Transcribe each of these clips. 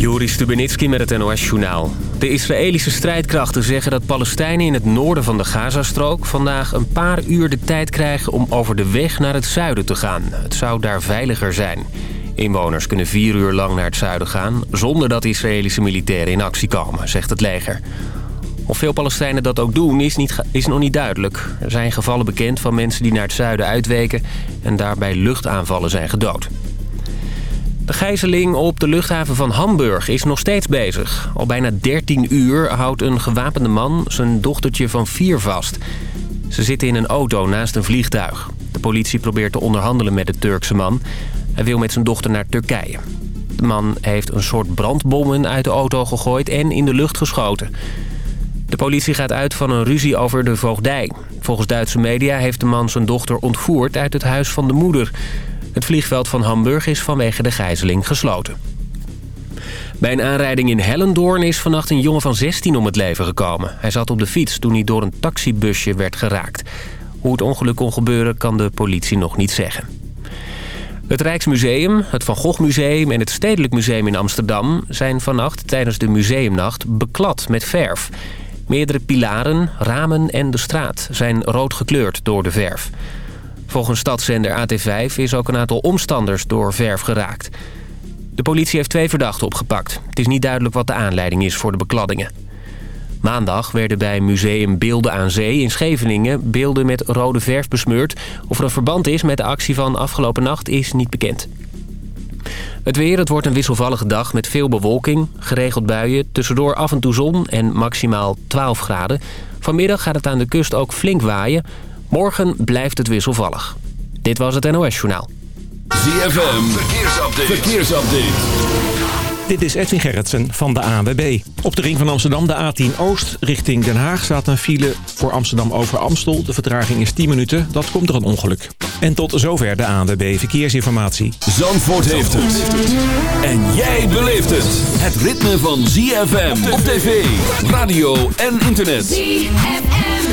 Joris Stubenitski met het NOS-journaal. De Israëlische strijdkrachten zeggen dat Palestijnen in het noorden van de Gazastrook... vandaag een paar uur de tijd krijgen om over de weg naar het zuiden te gaan. Het zou daar veiliger zijn. Inwoners kunnen vier uur lang naar het zuiden gaan... zonder dat Israëlische militairen in actie komen, zegt het leger. Of veel Palestijnen dat ook doen, is, niet, is nog niet duidelijk. Er zijn gevallen bekend van mensen die naar het zuiden uitweken... en daarbij luchtaanvallen zijn gedood. De gijzeling op de luchthaven van Hamburg is nog steeds bezig. Al bijna 13 uur houdt een gewapende man zijn dochtertje van vier vast. Ze zitten in een auto naast een vliegtuig. De politie probeert te onderhandelen met de Turkse man. Hij wil met zijn dochter naar Turkije. De man heeft een soort brandbommen uit de auto gegooid en in de lucht geschoten. De politie gaat uit van een ruzie over de voogdij. Volgens Duitse media heeft de man zijn dochter ontvoerd uit het huis van de moeder... Het vliegveld van Hamburg is vanwege de gijzeling gesloten. Bij een aanrijding in Hellendoorn is vannacht een jongen van 16 om het leven gekomen. Hij zat op de fiets toen hij door een taxibusje werd geraakt. Hoe het ongeluk kon gebeuren kan de politie nog niet zeggen. Het Rijksmuseum, het Van Gogh Museum en het Stedelijk Museum in Amsterdam... zijn vannacht tijdens de museumnacht beklad met verf. Meerdere pilaren, ramen en de straat zijn rood gekleurd door de verf. Volgens stadszender AT5 is ook een aantal omstanders door verf geraakt. De politie heeft twee verdachten opgepakt. Het is niet duidelijk wat de aanleiding is voor de bekladdingen. Maandag werden bij Museum Beelden aan Zee in Scheveningen... beelden met rode verf besmeurd. Of er een verband is met de actie van afgelopen nacht is niet bekend. Het weer, het wordt een wisselvallige dag met veel bewolking, geregeld buien... tussendoor af en toe zon en maximaal 12 graden. Vanmiddag gaat het aan de kust ook flink waaien... Morgen blijft het wisselvallig. Dit was het NOS Journaal. ZFM, verkeersupdate. verkeersupdate. Dit is Edwin Gerritsen van de ANWB. Op de ring van Amsterdam, de A10 Oost, richting Den Haag... staat een file voor Amsterdam over Amstel. De vertraging is 10 minuten, dat komt door een ongeluk. En tot zover de ANWB Verkeersinformatie. Zandvoort heeft het. En jij beleeft het. Het ritme van ZFM op tv, radio en internet. ZFM.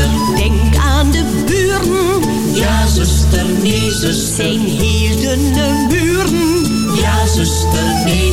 zuster. Denk aan de buren. Ja, zuster, nee, zuster. Zijn heel dunne muren. Ja, zuster, nee,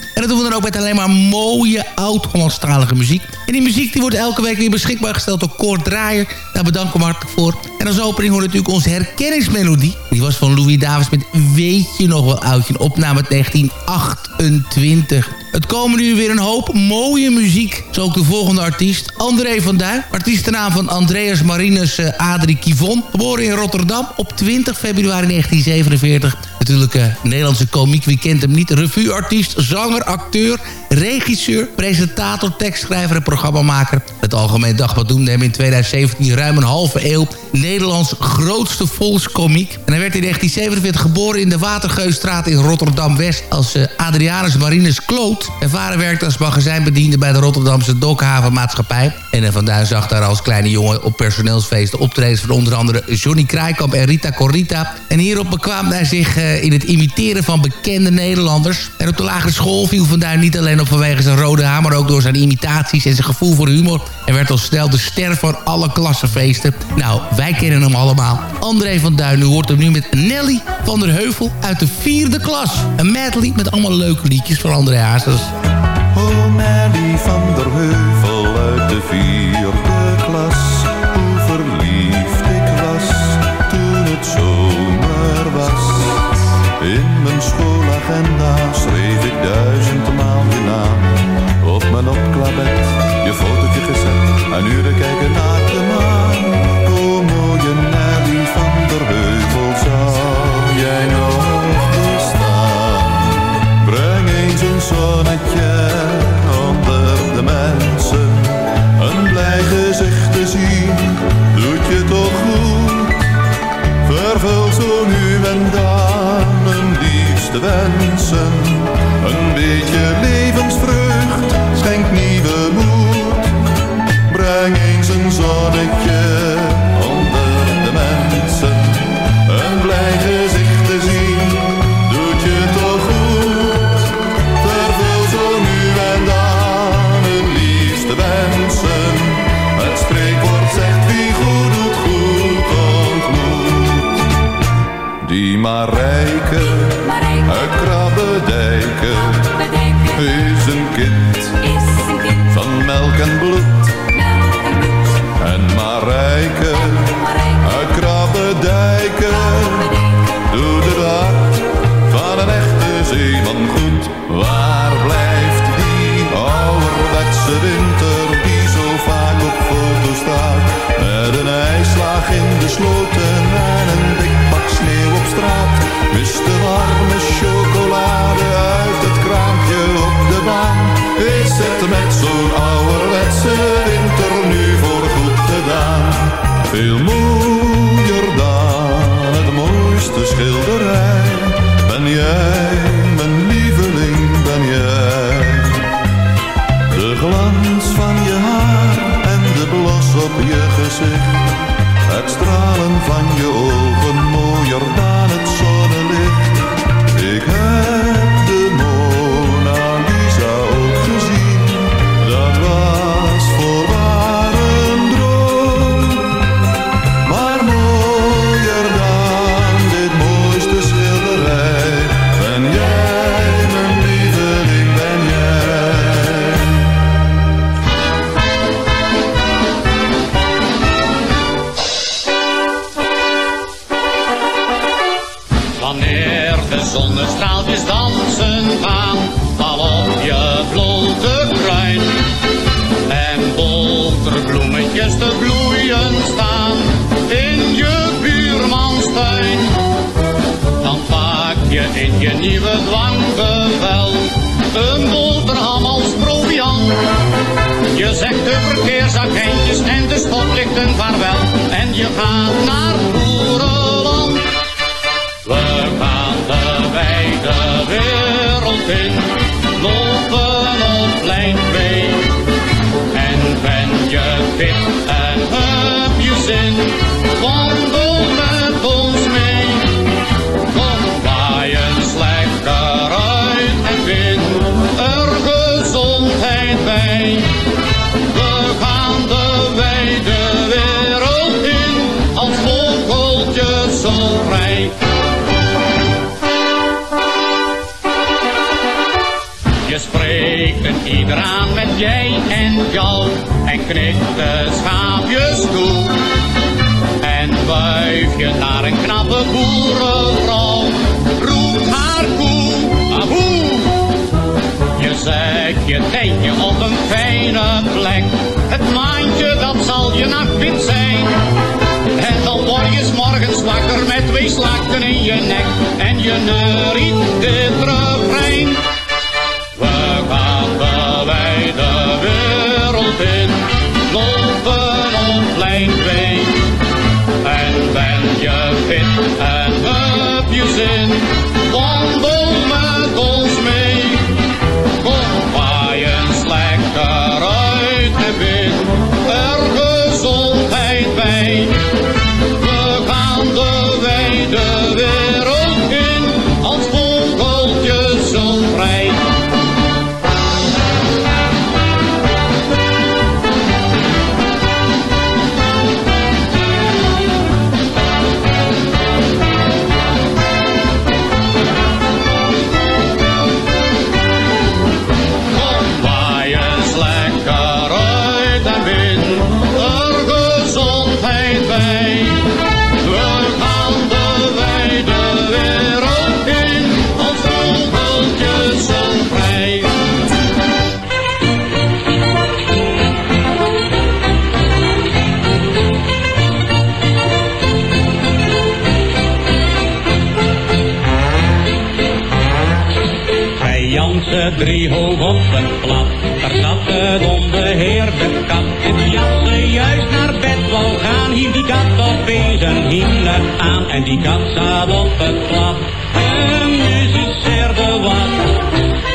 En dat doen we dan ook met alleen maar mooie oud-Hollandstalige muziek. En die muziek die wordt elke week weer beschikbaar gesteld door Kort Draaier. Daar bedanken we hartelijk voor. En als opening hoort natuurlijk onze herkenningsmelodie. Die was van Louis Davis met Weet je nog wel oudje? Opname uit 1928. Het komen nu weer een hoop mooie muziek. Zo ook de volgende artiest, André van Duin. Artiestennaam van Andreas Marinus uh, Adrie Kivon. Geboren in Rotterdam op 20 februari 1947. Natuurlijk uh, Nederlandse komiek, wie kent hem niet. Revueartiest, zanger, acteur, regisseur, presentator, tekstschrijver en programmamaker. Het Algemeen Dagblad noemde hem in 2017 ruim een halve eeuw Nederlands grootste volkskomiek. En hij werd in 1947 geboren in de Watergeusstraat in Rotterdam-West als uh, Adrianus Marinus Kloot. En vader werkte als magazijnbediende bij de Rotterdamse Dokhavenmaatschappij. En uh, Van Duin zag daar als kleine jongen op personeelsfeesten optredens van onder andere Johnny Krijkamp en Rita Corrita. En hierop bekwaamde hij zich uh, in het imiteren van bekende Nederlanders. En op de lagere school viel Van Duin niet alleen op vanwege zijn rode haar... maar ook door zijn imitaties en zijn gevoel voor humor. En werd al snel de ster van alle klassenfeesten. Nou, wij kennen hem allemaal. André van Duin, u hoort hem nu met Nelly van der Heuvel uit de vierde klas. Een medley met allemaal leuke liedjes van André Hazes. Oh, Nelly van der Heuvel uit de vierde klas. Hoe verliefd ik was toen het zomer was. In mijn schoolagenda mijn opklapbed je fotootje gezet en uren En ben je fit en heb je zin, wandel zo Bij Janse driehoog op het plat, daar zat het onbeheerde kat. En die Janse juist naar bed wou gaan, hief die kat opeens een hiene aan. En die kat zat op het plat, en muziceerde wat.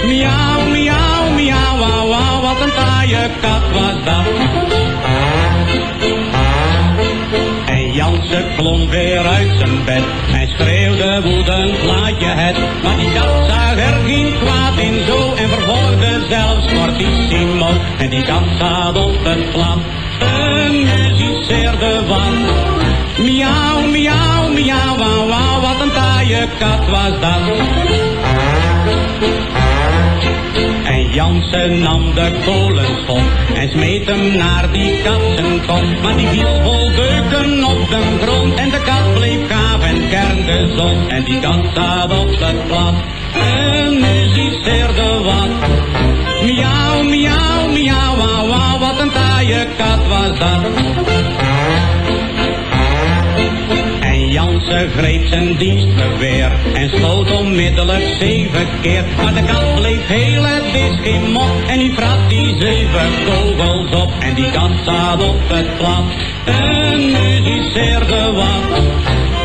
Miauw, miauw, miauw, wauw, wat een taaie kat was dat. Janse klom weer uit zijn bed en schreeuwde woedend laat je het. Maar die kat zag er geen kwaad in zo en vervolgde zelfs fortissimo. En die kat zat op het plat en muziceerde wat. Miauw, miauw, miauw, wauw, wauw, wat een taaie kat was dat. En Jansen nam de kolenschop en smeet hem naar die katsenkop. Maar die viel vol deuken op de grond en de kat bleef gaaf en kerngezond. En die kat zat op het plat en muziceerde wat. Miauw, miauw, miauw, wauw, wat een taaie kat was dat. En Jan Jansen greep zijn dienstgeweer en schoot onmiddellijk zeven keer. Maar de kat bleef heel, het is geen mop. En die vrat die zeven kogels op en die kat zat op het plat. En muziceerde wat.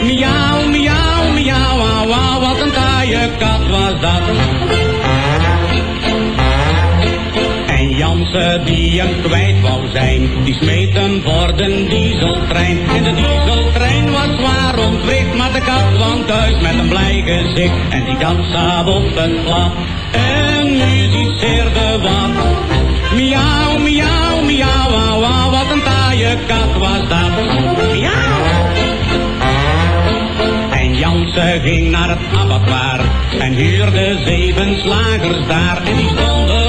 Miauw, miauw, miauw, wauw, wat een taaie kat was dat. Jansen die hem kwijt wou zijn, die smeet hem voor de dieseltrein. En de dieseltrein was zwaar ontwricht, maar de kat kwam thuis met een blij gezicht. En die kat zat op het plat en muziceerde wat. Miauw, miauw, miauw, wauw, wat een taaie kat was dat. Miauw. En Jansen ging naar het abattoir en huurde zeven slagers daar. En die stonden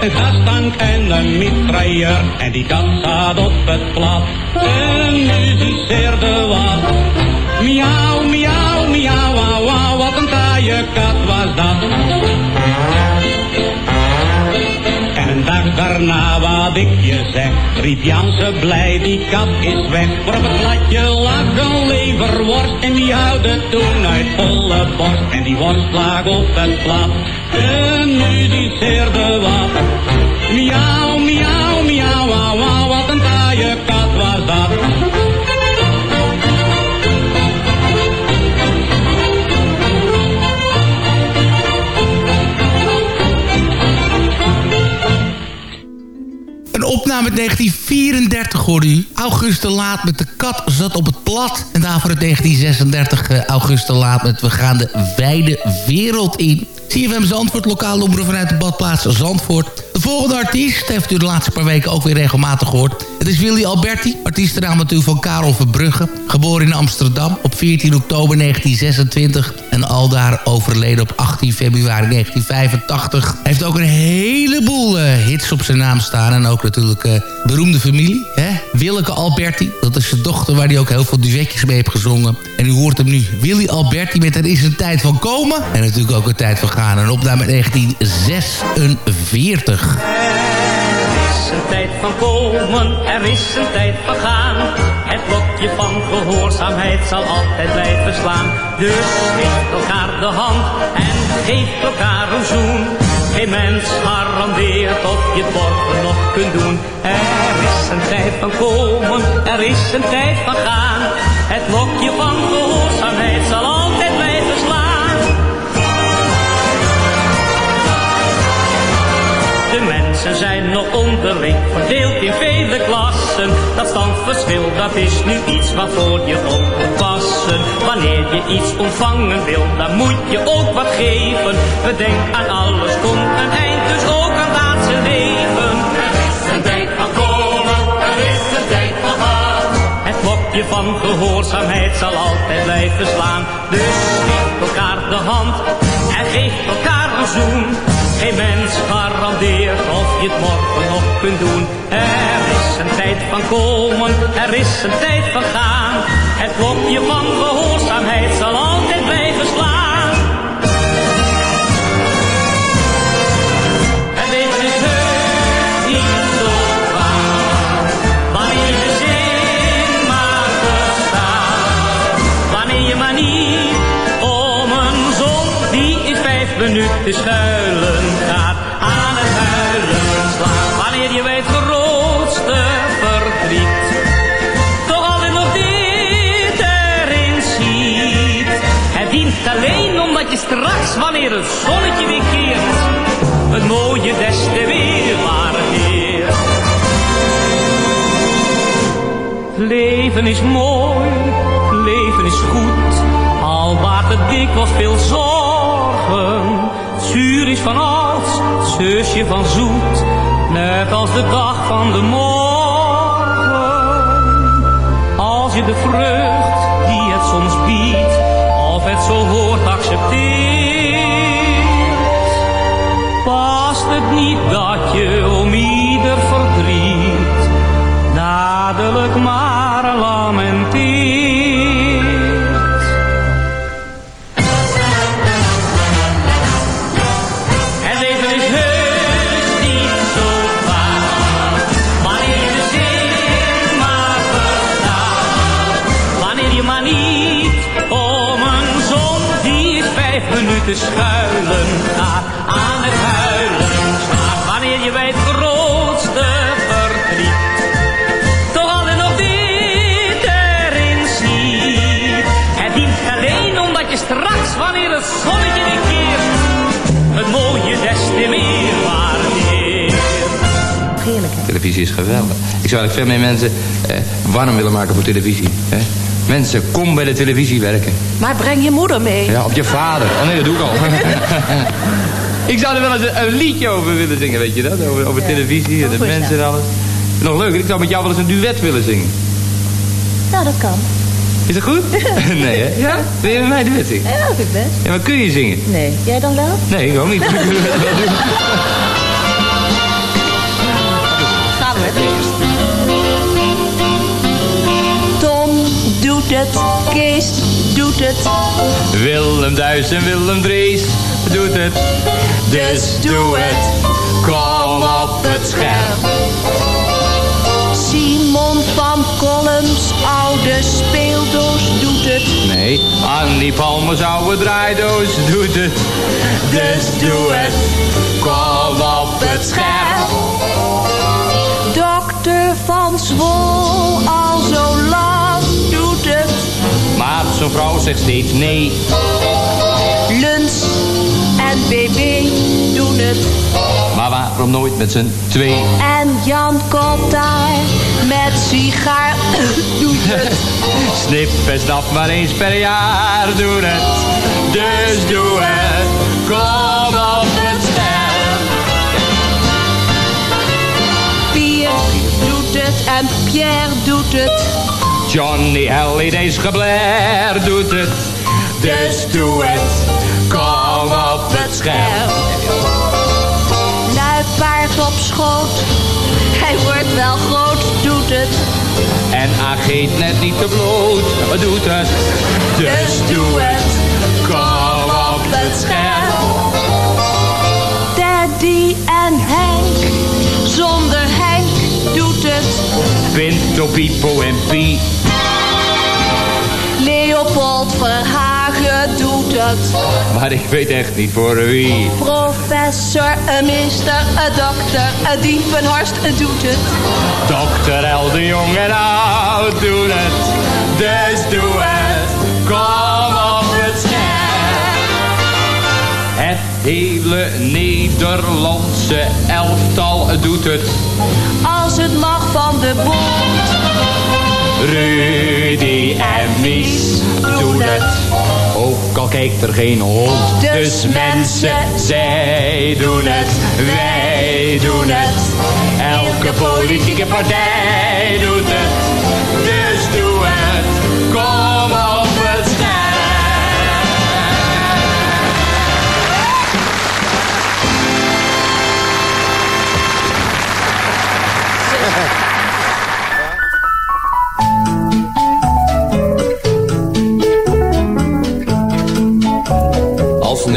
met een gastank en een mitrailleur. En die kat zat op het plat en muziceerde wat. Miauw, miauw, miauw, wauw, wauw, wat een taaie kat was dat. Daarna, wat ik je zeg, riep Jansen blij, die kat is weg. Voor op het platje lag een leverworst en die houden toen uit volle borst. En die worst lag op het plat en muziceerde wat. Miauw, opname uit 1934 hoorde u. Auguste Laat met de kat zat op het plat. En daarvoor het 1936 uh, Auguste Laat met We gaan de wijde wereld in. CFM Zandvoort, lokaal omroep vanuit de badplaats Zandvoort. De volgende artiest heeft u de laatste paar weken ook weer regelmatig gehoord. Het is Willy Alberti, artiestennaam natuurlijk van Karel Verbrugge. Geboren in Amsterdam op 14 oktober 1926 en aldaar overleden op 18 februari 1985. Hij heeft ook een heleboel uh, hits op zijn naam staan en ook natuurlijk uh, beroemde familie. Hè? Willeke Alberti, dat is zijn dochter waar hij ook heel veel duetjes mee heeft gezongen. En u hoort hem nu, Willy Alberti met Er is een tijd van komen en natuurlijk ook een tijd van gaan. Een opname 1946. Er is een tijd van komen, er is een tijd van gaan. Het klokje van gehoorzaamheid zal altijd blijven slaan. Dus geef elkaar de hand en geef elkaar een zoen. Geen mens garandeert of je het morgen nog kunt doen. Er is een tijd van komen, er is een tijd van gaan. Het klokje van gehoorzaamheid zal mensen zijn nog onderling verdeeld in vele klassen. Dat standverschil, dat is nu iets waarvoor je op moet passen. Wanneer je iets ontvangen wil, dan moet je ook wat geven. Bedenk aan alles, komt een eind, dus ook aan laatste leven. Er is een tijd van komen, er is een tijd van gaan. Het klokje van gehoorzaamheid zal altijd blijven slaan. Dus geef elkaar de hand en geef elkaar een zoen. Geen mens garandeert of je het morgen nog kunt doen. Er is een tijd van komen, er is een tijd van gaan. Het klokje van gehoorzaamheid zal altijd blijven slaan. Vijf minuten schuilen gaat aan het huilen slaat. Wanneer je het grootste verdriet toch altijd nog dit erin ziet. Het dient alleen omdat je straks, wanneer het zonnetje weer keert, het mooie des te weer waardeert. Leven is mooi, leven is goed, al baart het dikwijls veel zorgen. Zuur is van oud, zusje van zoet, net als de dag van de morgen. Als je de vrucht die het soms biedt, of het zo hoort accepteert, past het niet dat je om ieder verdriet dadelijk maar lamenteert. Te schuilen daar aan het huilen staat. Wanneer je bij het grootste verdriet toch altijd nog dit erin ziet. Het dient alleen omdat je straks, wanneer het zonnetje weer keert, het mooie des te meer waardeert. Heerlijk. Televisie is geweldig. Ik zou eigenlijk veel meer mensen eh, warm willen maken voor televisie. Hè? Mensen, kom bij de televisie werken. Maar breng je moeder mee. Ja, op je vader. Oh nee, dat doe ik al. ik zou er wel eens een, een liedje over willen zingen, weet je dat? Over, over televisie en de mensen en alles. Nog leuker, ik zou met jou wel eens een duet willen zingen. Nou, dat kan. Is dat goed? nee, hè? Ja? Wil je met mij duet zingen? Ja, dat vind ik best. Ja, maar kun je zingen? Nee. Jij dan wel? Nee, ik ook niet. doet het. Kees doet het. Willem Duis en Willem Drees doet het. Dus doe het. Kom op het scherm. Simon van Columns oude speeldoos doet het. Nee, Annie Palmer oude draaidoos doet het. Dus doe het. Kom op het scherm. Dokter van Zwol Zo'n vrouw zegt steeds nee. Luns en BB doen het. Maar waarom nooit met z'n twee? En Jan Kottaar met sigaar doet het. Snip en snap maar eens per jaar doen het. Dus doe het. Kom op het scherm. Pierre doet het en Pierre doet het. Johnny LED's gebler doet het. Dus doe het. Kom op het scherm. Luipaard op schoot. Hij wordt wel groot, doet het. En Ageet net niet te bloot doet het. Dus doe het. Kom op het scherm. Pinto, Pipo en Pie. Leopold Verhagen doet het. Maar ik weet echt niet voor wie. Professor, een mister, een dokter, een dievenhorst doet het. Dokter El de Jong en oud doen het. Dus doe het. Hele Nederlandse elftal doet het. Als het mag van de bond. Rudy en Mies doen het. Ook al kijkt er geen hond. Dus Dus mensen, zij doen het. Wij doen het. Elke politieke partij doet het.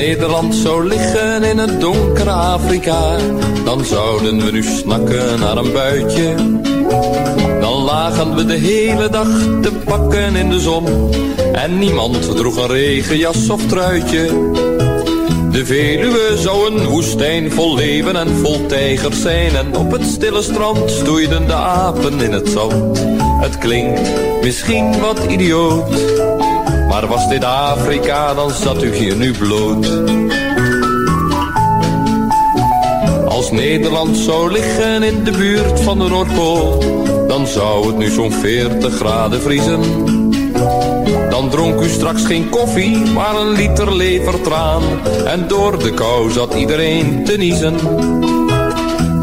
Nederland zou liggen in het donkere Afrika, dan zouden we nu snakken naar een buitje. Dan lagen we de hele dag te bakken in de zon, en niemand droeg een regenjas of truitje. De Veluwe zou een woestijn vol leeuwen en vol tijgers zijn, en op het stille strand stoeiden de apen in het zand. Het klinkt misschien wat idioot. Maar was dit Afrika, dan zat u hier nu bloot. Als Nederland zou liggen in de buurt van de Noordpool, dan zou het nu zo'n 40 graden vriezen. Dan dronk u straks geen koffie, maar een liter levertraan. En door de kou zat iedereen te niezen.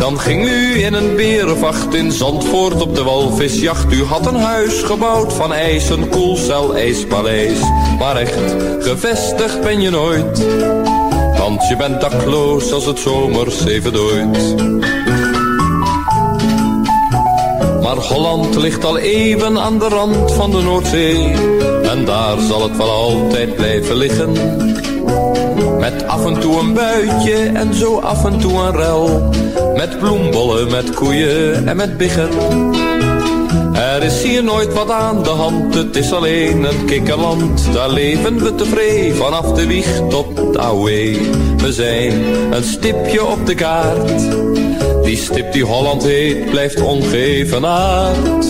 Dan ging u in een berenvacht in Zandvoort op de walvisjacht. U had een huis gebouwd van ijs, een koelcel, ijspaleis. Maar echt, gevestigd ben je nooit. Want je bent dakloos als het zomers even dooit. Maar Holland ligt al even aan de rand van de Noordzee. En daar zal het wel altijd blijven liggen. Met af en toe een buitje en zo af en toe een rel. Met bloembollen, met koeien en met biggen. Er is hier nooit wat aan de hand, het is alleen een kikkerland. Daar leven we tevreden vanaf de wieg tot de ouwe. We zijn een stipje op de kaart. Die stip die Holland heet, blijft ongevenaard.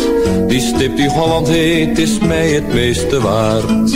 Die stip die Holland heet, is mij het meeste waard.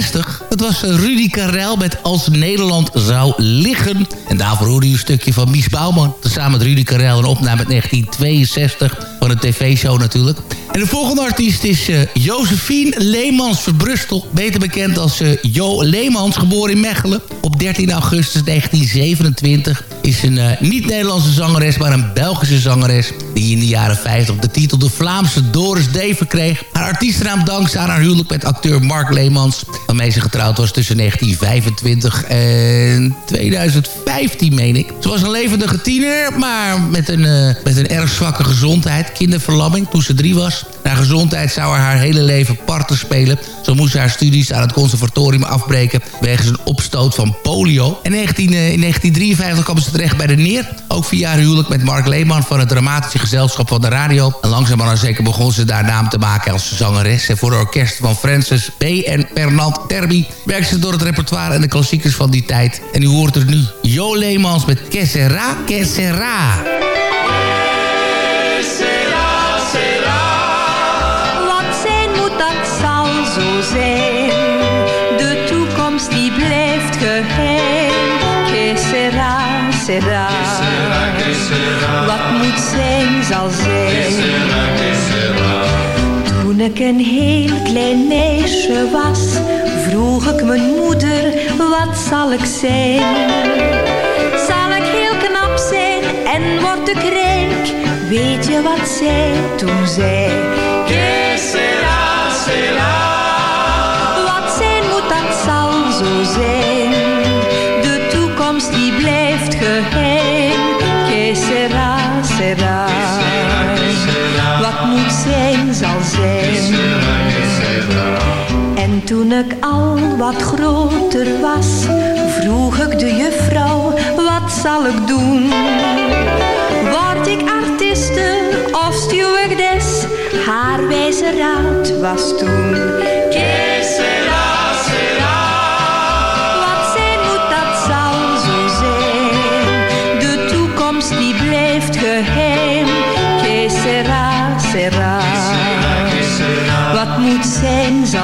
60. Dat was Rudy Karel met Als Nederland zou liggen. En daarvoor hoorde je een stukje van Mies Bouwman. Samen met Rudy Karel een opname uit 1962 van een tv-show natuurlijk. En de volgende artiest is uh, Josephine Leemans Verbrustel. Beter bekend als uh, Jo Leemans, geboren in Mechelen. Op 13 augustus 1927 is een uh, niet-Nederlandse zangeres... maar een Belgische zangeres die in de jaren 50 de titel de Vlaamse Doris D verkreeg. Haar artiestennaam dankzij haar huwelijk met acteur Mark Leemans... waarmee ze getrouwd was tussen 1925 en 2015, meen ik. Ze was een levendige tiener, maar met een, met een erg zwakke gezondheid. Kinderverlamming toen ze drie was. Naar gezondheid zou haar hele leven parten spelen. Zo moest ze haar studies aan het conservatorium afbreken... wegens een opstoot van polio. En 19, in 1953 kwam ze terecht bij de Neer. Ook via haar huwelijk met Mark Leeman van het dramatische gezelschap van de radio. En langzaam maar zeker begon ze daar naam te maken als zangeres. En voor de orkest van Francis B. en Bernard Terby... werkte ze door het repertoire en de klassiekers van die tijd. En u hoort er nu Jo Leemans met Que sera, que sera. Wat moet zijn, zal zijn. Toen ik een heel klein meisje was, vroeg ik mijn moeder, wat zal ik zijn? Zal ik heel knap zijn en word ik rijk? Weet je wat zij toen zei? Que. Sera. Wat moet zijn, zal zijn. En toen ik al wat groter was, vroeg ik de juffrouw, wat zal ik doen? Word ik artiste of stewardess? Haar wijze raad was toen.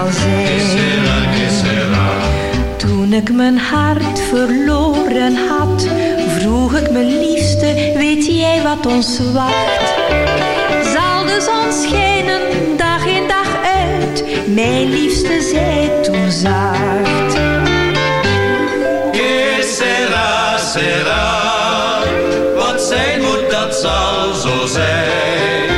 Zal zijn. Toen ik mijn hart verloren had, vroeg ik mijn liefste, weet jij wat ons wacht? Zal de zon schijnen, dag in dag uit, mijn liefste zei toen zacht. Que sera, sera zijn moet, dat zal zo zijn.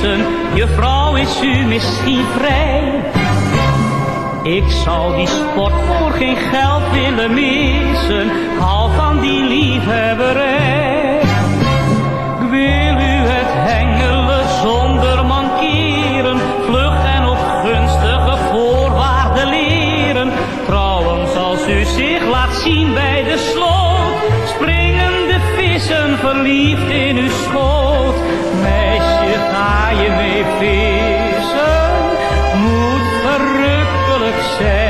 Je vrouw is u misschien vrij. Ik zou die sport voor geen geld willen missen. Hou van die liefhebberij. Ik wil u het hengelen zonder mankeren. Vlug en op gunstige voorwaarden leren. Trouwens als u zich laat zien bij de sloot. Springen de vissen verliefd in uw schoot. yüksek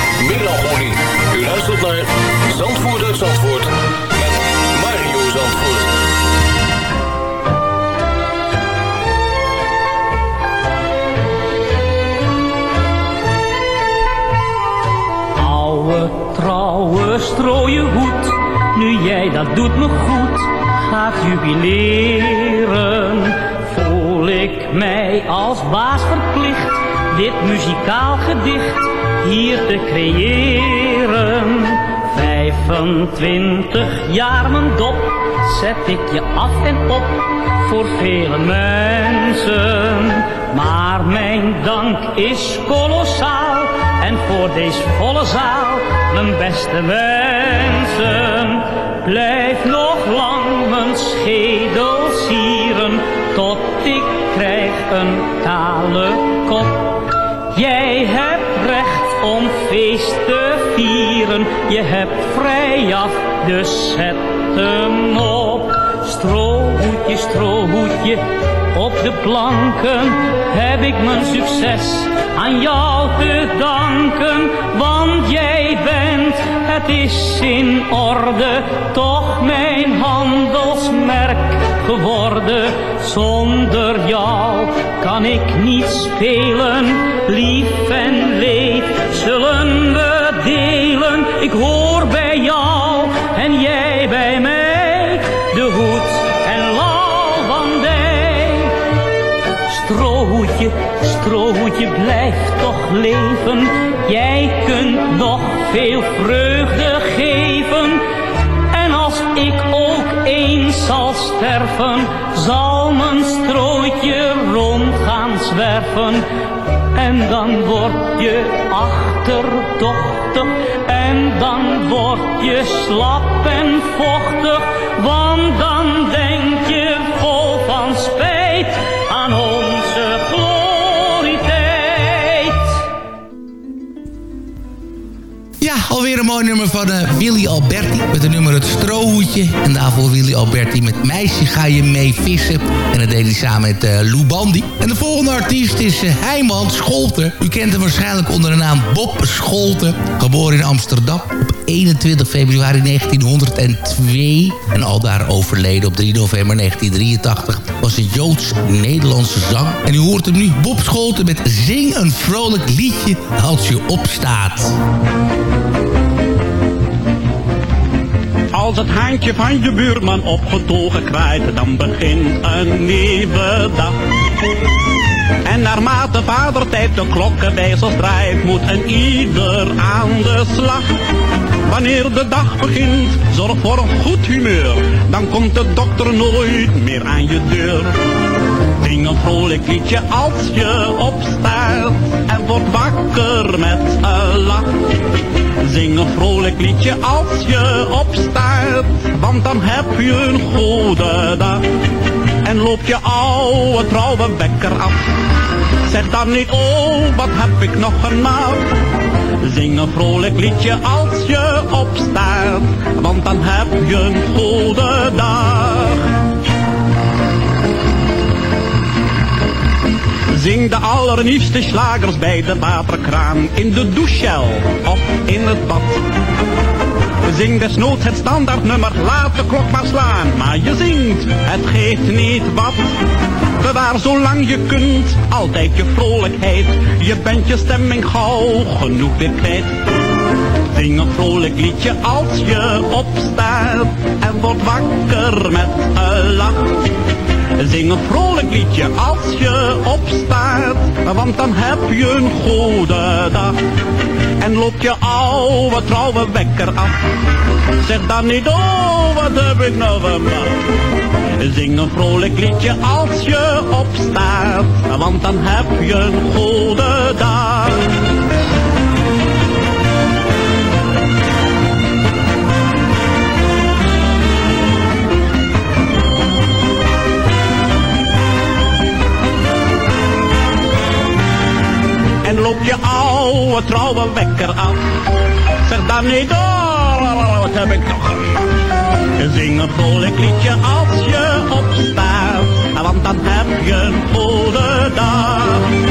melancholie. U luistert naar Zandvoort uit Zandvoort met Mario Zandvoort. Oude, trouwe, strooien hoed, nu jij dat doet me goed, gaat jubileren. Voel ik mij als baas verplicht, dit muzikaal gedicht hier te creëren. 25 jaar mijn dop, zet ik je af en op voor vele mensen. Maar mijn dank is kolossaal en voor deze volle zaal mijn beste wensen. Blijf nog lang mijn schedel sieren tot ik krijg een kale kop. Jij hebt recht om feest te vieren, je hebt vrijaf, dus zet hem op. Strohoedje, strohoedje, op de planken heb ik mijn succes aan jou te danken. Want jij bent, het is in orde, toch mijn handelsmerk geworden. Zonder jou kan ik niet spelen, lief en leed zullen we delen. Ik hoor bij jou en jij bij mij, de hoed en lalbandij. Strohoedje, strohoedje, blijf toch leven. Jij kunt nog veel vreugde geven. Zal sterven, zal mijn strootje rond gaan zwerven. En dan word je achterdochtig en dan word je slap en vochtig. Want alweer een mooi nummer van eh, Willy Alberti. Met de nummer Het Strohoedje. En daarvoor Willy Alberti met Meisje ga je mee vissen. En dat deed hij samen met uh, Lou Bandy. En de volgende artiest is uh, Heiman Scholten. U kent hem waarschijnlijk onder de naam Bob Scholten. Geboren in Amsterdam op 21 februari 1902. En al daar overleden op 3 november 1983. Was een Joods-Nederlandse zang. En u hoort hem nu Bob Scholten met Zing een vrolijk liedje als je opstaat. Als het handje van je buurman opgetogen kwijt, dan begint een nieuwe dag. En naarmate vader tijd de klokkenwijzer draait, moet een ieder aan de slag. Wanneer de dag begint, zorg voor een goed humeur. Dan komt de dokter nooit meer aan je deur. Zing een vrolijk liedje als je opstaat en wordt wakker met een lach. Zing een vrolijk liedje als je opstaat, want dan heb je een goede dag. En loopt je oude trouwe wekker af. Zeg dan niet, oh, wat heb ik nog een maat. Zing een vrolijk liedje als je opstaat, want dan heb je een goede dag. Zing de allernieuwste slagers bij de waterkraan, in de douchel of in het bad. Zing desnoods het standaardnummer, laat de klok maar slaan. Maar je zingt, het geeft niet wat. Bewaar zolang je kunt, altijd je vrolijkheid. Je bent je stemming gauw genoeg weer kwijt. Zing een vrolijk liedje als je opstaat en wordt wakker met een lach. Zing een vrolijk liedje als je opstaat, want dan heb je een goede dag. En loopt je oude trouwe wekker af. Zeg dan niet, oh wat heb ik nou. Zing een vrolijk liedje als je opstaat, want dan heb je een goede dag. Je oude trouwe wekker af. Zeg dan niet, oh, wat heb ik nog? Zing een vrolijk liedje als je opstaat, want dan heb je een goede dag.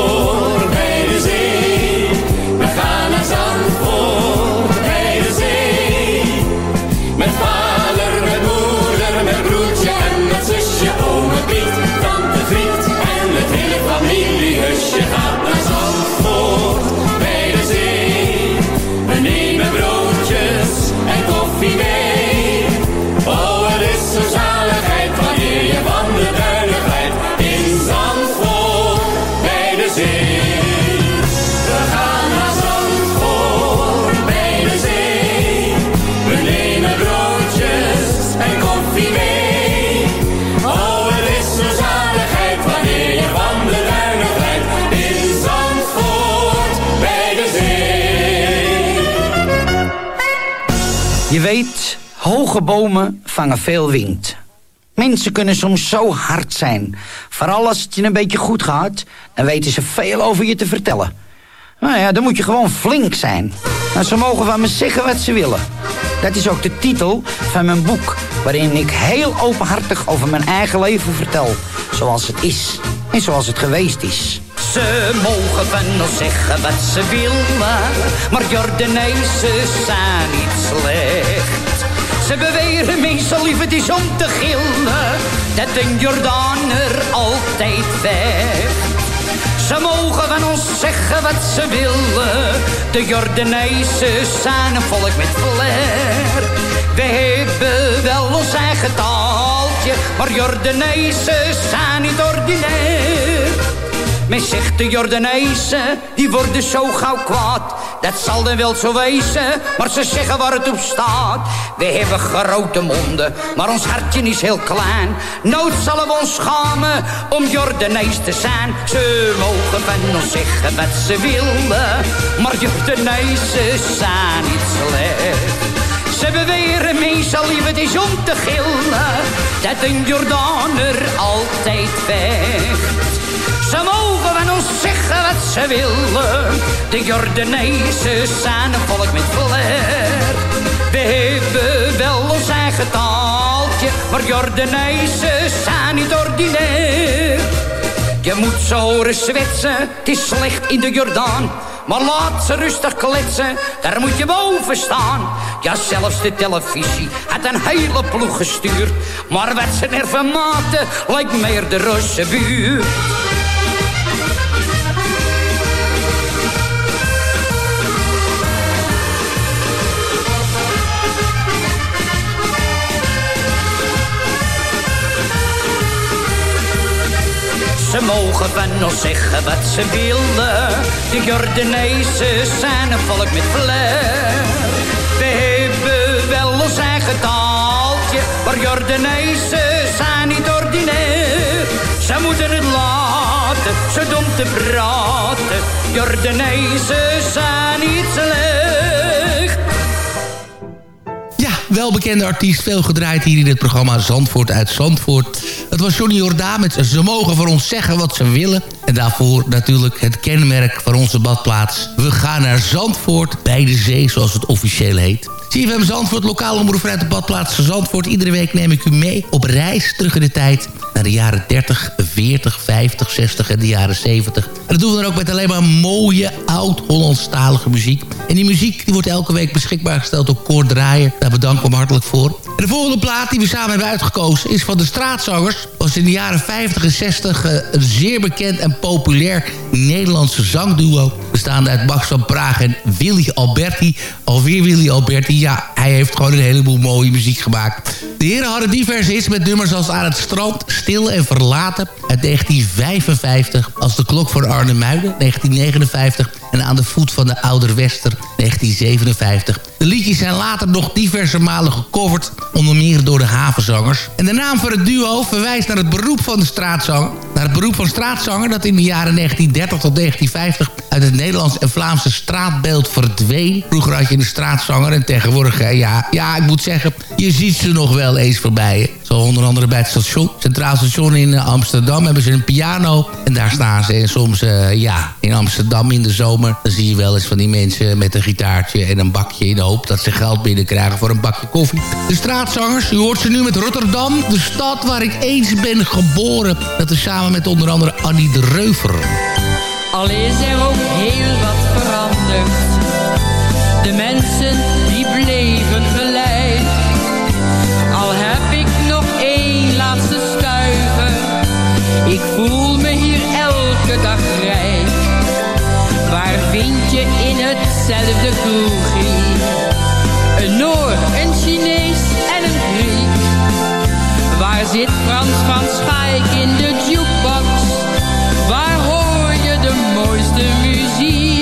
Je weet, hoge bomen vangen veel wind. Mensen kunnen soms zo hard zijn. Vooral als het je een beetje goed gaat, dan weten ze veel over je te vertellen. Nou ja, dan moet je gewoon flink zijn. Maar ze mogen van me zeggen wat ze willen. Dat is ook de titel van mijn boek, waarin ik heel openhartig over mijn eigen leven vertel. Zoals het is en zoals het geweest is. Ze mogen van ons zeggen wat ze willen, maar Jordanezen zijn niet slecht. Ze beweren meestal liever is om te gillen, dat een Jordaner altijd vecht. Ze mogen van ons zeggen wat ze willen. De Jordanezen zijn een volk met flair. We hebben wel ons eigen taaltje, maar Jordanezen zijn niet ordinair. Men zegt de Jordanezen, die worden zo gauw kwaad. Dat zal dan wel zo wezen, maar ze zeggen waar het op staat. We hebben grote monden, maar ons hartje is heel klein. Nooit zullen we ons schamen om Jordanees te zijn. Ze mogen van ons zeggen wat ze willen, maar Jordanezen zijn niet slecht. Ze beweren meestal lief het is om te gillen, dat een Jordaner altijd vecht. Van ons zeggen wat ze willen. De Jordanezen zijn een volk met flair. We hebben wel ons eigen taaltje, maar Jordanezen zijn niet ordinair. Je moet ze horen zwetsen, het is slecht in de Jordaan. Maar laat ze rustig kletsen, daar moet je boven staan. Ja, zelfs de televisie had een hele ploeg gestuurd. Maar wat ze ervan maakten, lijkt meer de Russe buurt. Ze mogen van ons zeggen wat ze willen. De Jordanezen zijn een volk met flair. We hebben wel ons eigen taaltje, maar Jordanezen zijn niet ordinair. Ze moeten het laten, zo dom te praten. Jordanezen zijn niet slecht. Welbekende artiest, veel gedraaid hier in het programma Zandvoort uit Zandvoort. Het was Johnny Jordaan met Ze mogen voor ons zeggen wat ze willen. En daarvoor natuurlijk het kenmerk van onze badplaats. We gaan naar Zandvoort, bij de zee zoals het officieel heet. CFM Zandvoort, lokale omroep vanuit de badplaats Zandvoort. Iedere week neem ik u mee op reis terug in de tijd... naar de jaren 30, 40, 50, 60 en de jaren 70. En dat doen we dan ook met alleen maar mooie, oud-Hollandstalige muziek. En die muziek die wordt elke week beschikbaar gesteld door Koord Draaier. Daar bedanken we hem hartelijk voor. En de volgende plaat die we samen hebben uitgekozen is van de Straatzangers. Was in de jaren 50 en 60 uh, een zeer bekend en populair Nederlandse zangduo. Bestaande uit Max van Praag en Willy Alberti. Alweer Willy Alberti. Ja, hij heeft gewoon een heleboel mooie muziek gemaakt. De heren hadden diverse hits met nummers als Aan het strand, Stil en Verlaten uit 1955. Als de klok voor Arne Muiden, 1959. En Aan de voet van de Ouder Wester, 1957. De liedjes zijn later nog diverse malen gecoverd, onder meer door de havenzangers. En de naam van het duo verwijst naar het beroep van de straatzanger. Naar het beroep van straatzanger dat in de jaren 1930 tot 1950 uit het Nederlands en Vlaamse straatbeeld verdween. Vroeger had je een straatzanger en tegenwoordig, ja, ja, ik moet zeggen, je ziet ze nog wel eens voorbij. Zo onder andere bij het station, Centraal Station in eh, Amsterdam hebben ze een piano. En daar staan ze. En soms, eh, ja, in Amsterdam in de zomer... dan zie je wel eens van die mensen met een gitaartje en een bakje... in de dat ze geld binnenkrijgen voor een bakje koffie. De straatzangers, u hoort ze nu met Rotterdam. De stad waar ik eens ben geboren. Dat is samen met onder andere Annie de Reuver. Al is er ook heel wat veranderd. De mensen die bleven gelijk. Al heb ik nog één laatste stuiver. Ik voel me hier elke dag rijk. Waar vind je in hetzelfde kroegie? Zit Frans van Schaik in de jukebox? Waar hoor je de mooiste muziek?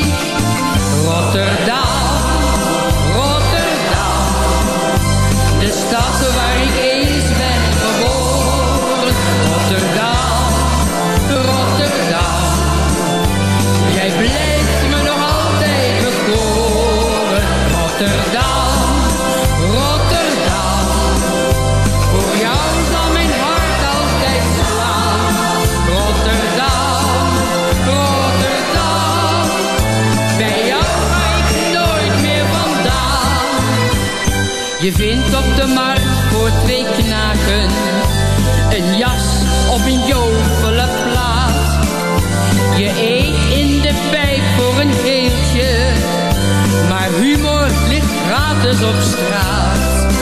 Je vindt op de markt voor twee knaken een jas op een jovele plaat. Je eet in de pijp voor een heeltje, maar humor ligt gratis op straat.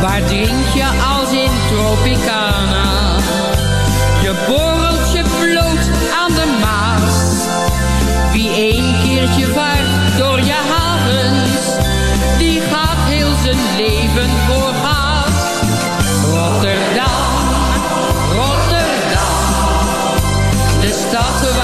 Waar drink je als in Tropicana? Je de stad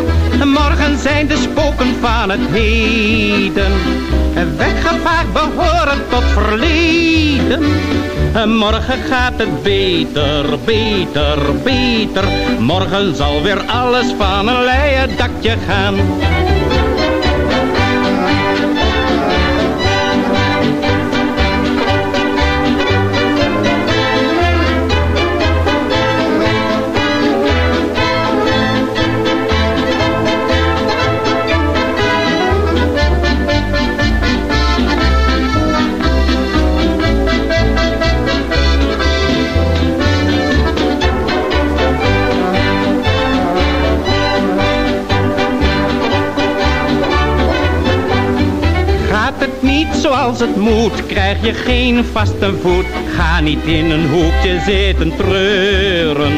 Morgen zijn de spoken van het heden. Weggevaagd behoren tot verleden. Morgen gaat het beter, beter, beter. Morgen zal weer alles van een leien dakje gaan. Zoals het moet, krijg je geen vaste voet. Ga niet in een hoekje zitten treuren.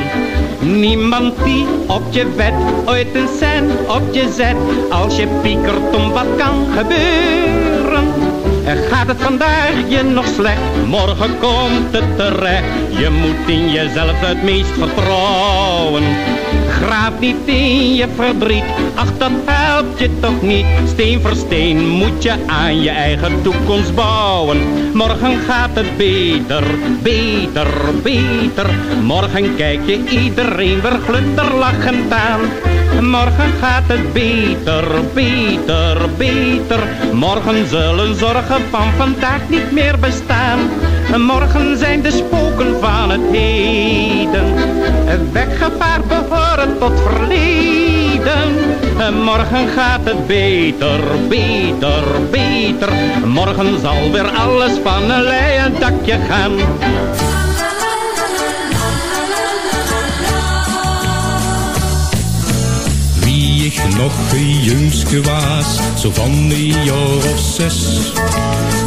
Niemand die op je wet ooit een cent op je zet. Als je piekert om wat kan gebeuren. En gaat het vandaag je nog slecht, morgen komt het terecht. Je moet in jezelf het meest vertrouwen. Graaf niet in je verdriet, ach dat helpt je toch niet. Steen voor steen moet je aan je eigen toekomst bouwen. Morgen gaat het beter, beter, beter. Morgen kijk je iedereen weer glutterlachend aan. Morgen gaat het beter, beter, beter. Morgen zullen zorgen van vandaag niet meer bestaan. Morgen zijn de spoken van het heden. Weggevaard behoren tot verleden. Morgen gaat het beter, beter, beter. Morgen zal weer alles van een leien dakje gaan. Nog een jongske was, zo van een jaar of zes.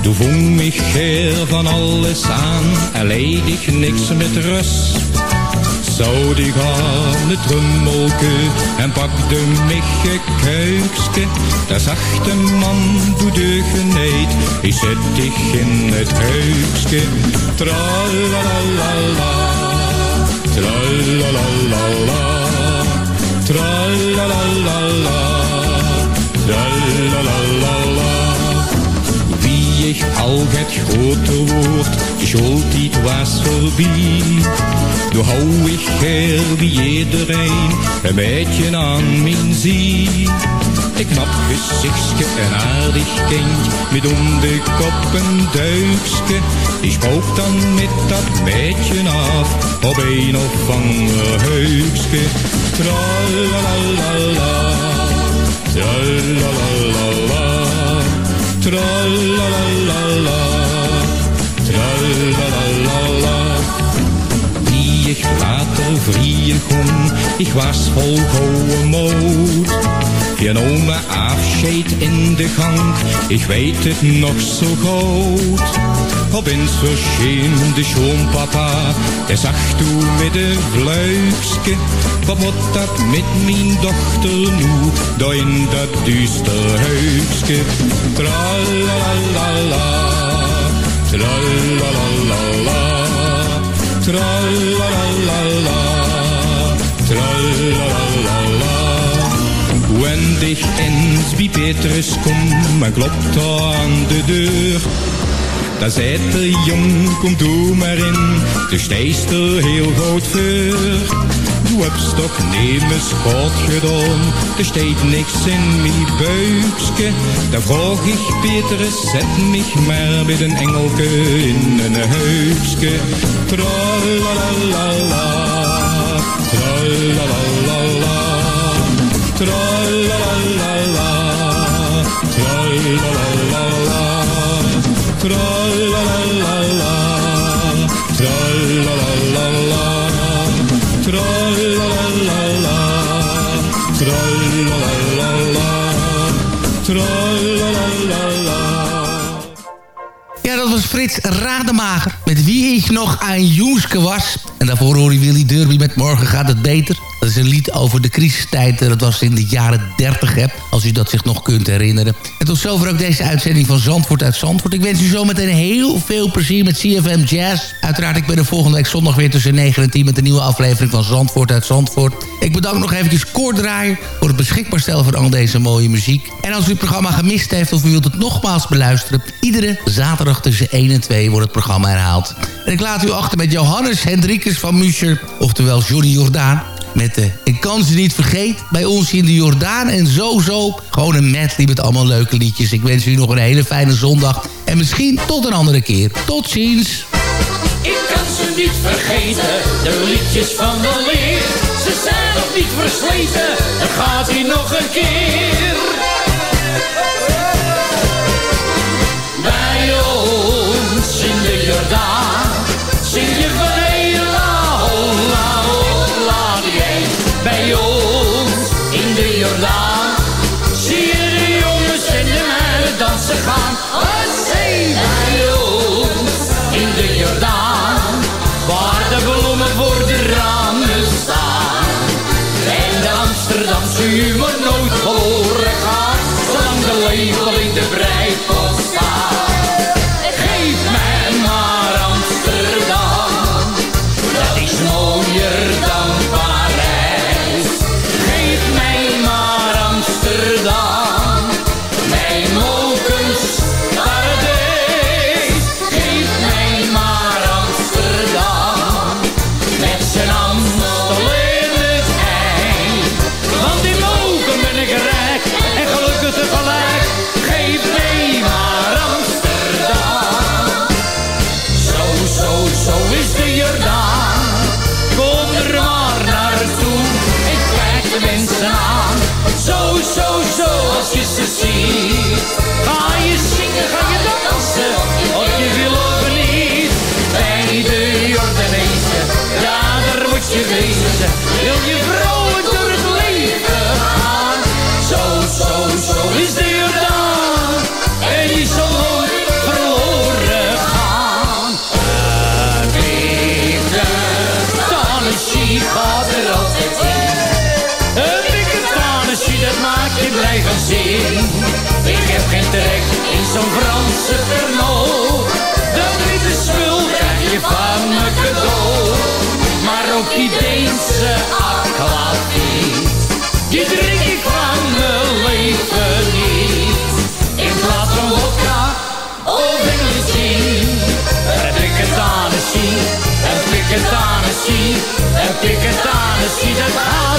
Toen vong mich her van alles aan en leed ik niks met rust. Zou die gaan het rummelke en pakte mich een kuikske. Daar zag de man doe de geneid, ik zet dich in het huikske. Tralalala, tralalala. Tralalala, tralalala. Wie ik al het grote woord, de schooltijd was voorbij. Nu hou ik her wie iedereen, een beetje aan mijn zie. Een knap gezichtje, een aardig kind, met om de kop een duikske. Die spook dan met dat meidje af, op een of ander heukske. Tralalala, tralalala, tralalala, tralalala. Wie ik later vrije kon, ik was vol gouden moed. Je me afscheid in de gang, ik weet het nog zo goed. Opeens verscheen de schoonpapa, hij zag toen met een vluikske. Wat moet dat met mijn dochter nu, daar in dat duister huisje? Tralalala, tralalala, tralalala, tralalala. Wenn dich eens bij Petrus kom, en klopt aan de deur. Daar zei de jong, kom doe maar in, de stijst er heel goed voor. Du hebt toch nemen schot gedaan, er steekt niks in mijn buikske. Dan vroeg ik Petrus, zet mich maar met een engelke in een tralalala, tralalala, tralalala. Tralalala, tralalala, tralalala, tralalala, tralalala. Ja, dat was Frits Rademager. Met wie ik nog aan Joenske was. En daarvoor hoor je Willy Derby met Morgen gaat het beter. Dat is een lied over de crisistijd. Dat was in de jaren 30, hè, als u dat zich nog kunt herinneren. En tot zover ook deze uitzending van Zandvoort uit Zandvoort. Ik wens u zo meteen heel veel plezier met CFM Jazz. Uiteraard, ik ben er volgende week zondag weer tussen 9 en 10... met een nieuwe aflevering van Zandvoort uit Zandvoort. Ik bedank nog eventjes Koordraaier... voor het beschikbaar stellen van al deze mooie muziek. En als u het programma gemist heeft of u wilt het nogmaals beluisteren... iedere zaterdag tussen 1 en 2 wordt het programma herhaald. En ik laat u achter met Johannes Hendrikus van Muscher... oftewel Johnny Jordaan met de Ik kan ze niet vergeten bij ons in de Jordaan en zo zo. Gewoon een medley met allemaal leuke liedjes. Ik wens u nog een hele fijne zondag. En misschien tot een andere keer. Tot ziens. Ik kan ze niet vergeten, de liedjes van de leer. Ze zijn nog niet versleten, dan gaat hij nog een keer. Bij ons in de Jordaan, zie, heb ik het aan het zie, dat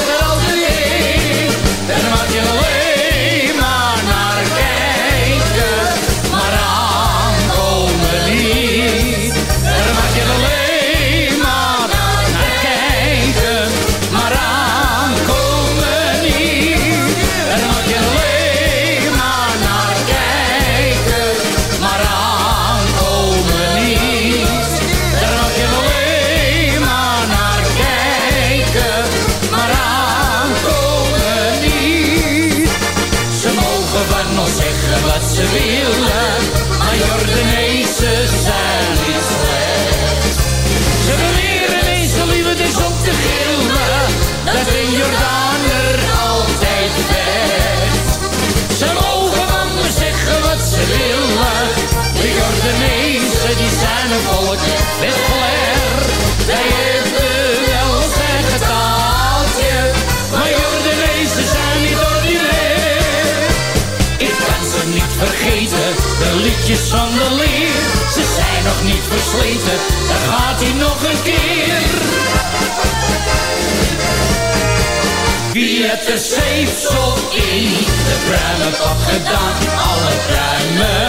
liedjes van de leer. Ze zijn nog niet versleten, dan gaat hij nog een keer. Wie heeft er zeepsel in de pruimenpap gedaan? Alle pruimen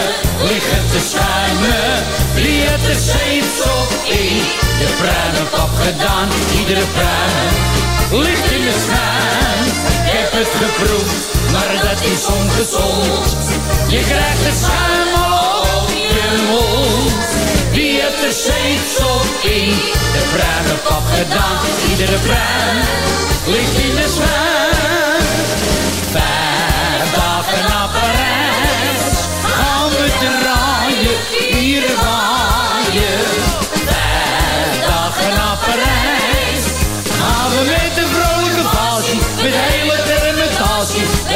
liggen te schuimen. Wie heeft er zeepsel in de pruimenpap gedaan? Iedere pruim ligt in de schuim. Heb het geproefd, maar dat is ongezond. Je krijgt het schuim op je mond. Wie heeft er zeepsel in de pruimenpap gedaan? Iedere pruim ligt in de schuim. Vijf dagen Parijs gaan we draaien,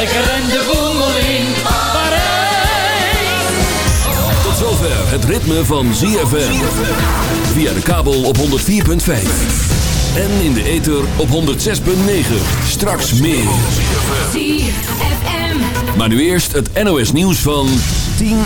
lekker in de boemel in Parijs. Tot zover het ritme van ZFM. Via de kabel op 104.5. En in de ether op 106.9. Straks meer. ZFM. Maar nu eerst het NOS nieuws van 10 uur.